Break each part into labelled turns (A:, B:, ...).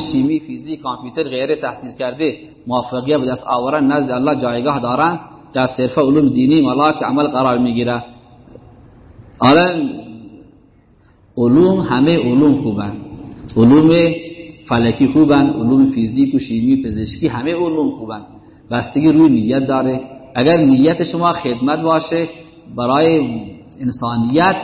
A: شیمی فیزیک کامپیوتر غیره تحصیل کرده موفقیت به دست آورن نزد الله جایگاه دارن در صرف علوم دینی ملاک عمل قرار می‌گیره. حالا علوم همه علوم خوبن. علوم فلکی خوبن علوم فیزیک و شیمی پزشکی همه علوم خوبن. بستگی روی نیت داره. اگر نیت شما خدمت باشه برای انسانیت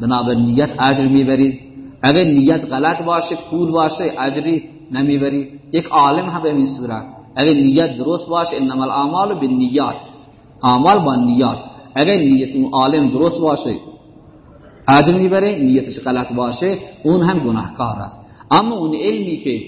A: بنابر نیت اجر می‌برید. اگر نیت غلط باشه پول باشه اجری نمی‌بری. یک عالم هم به این صورت. اگر نیت درست باشه انما الاعمال بالنیات. اعمال با نیات. اگر نیت اون عالم درست باشه اجر می‌بره نیتش غلط باشه اون هم گناهکار است. اما اون علمی که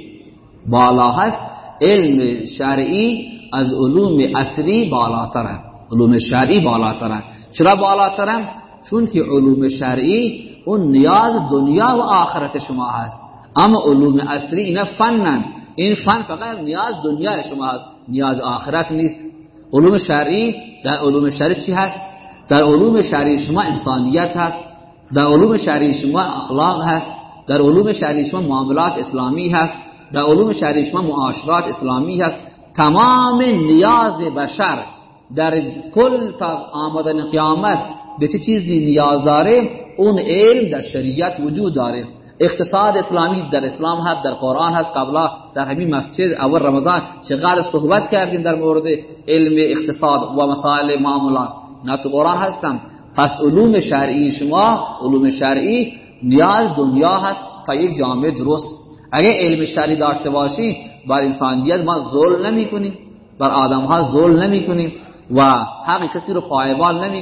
A: بالا هست علم شرعی از علوم اصری بالاتره. علوم شرعی بالاتره. چرا بالاتره؟ چون که علوم شرعی اون نیاز دنیا و آخرت شما هست. اما علوم اصری اینا فنن. این فن فقط نیاز دنیا شما هست. نیاز آخرت نیست. علوم شرعی در علوم شرعی چی هست؟ در علوم شرعی شما انسانیت هست. در علوم شرعی شما اخلاق هست. در علوم شرعی شما معاملات اسلامی هست. در علوم شرعی شما معاشرات اسلامی هست. تمام نیاز بشر در کل تا آمدن قیامت به چیزی نیاز داره؟ اون علم در شریعت وجود داره. اقتصاد اسلامی در اسلام هست در قرآن هست قبلا در همین مسجد اول رمضان چقدر صحبت کردیم در مورد علم اقتصاد و مسائل معاملات. نه تو قرآن هستم. پس علوم شرعی شما علوم شرعی نیاز دنیا هست تا یک جامعه درست. اگه علم شرعی داشته باشی بر انسانیت ما ظلم نمی کنیم بر آدم ها ظلم نمی کنیم و حق کسی رو پایبال نمی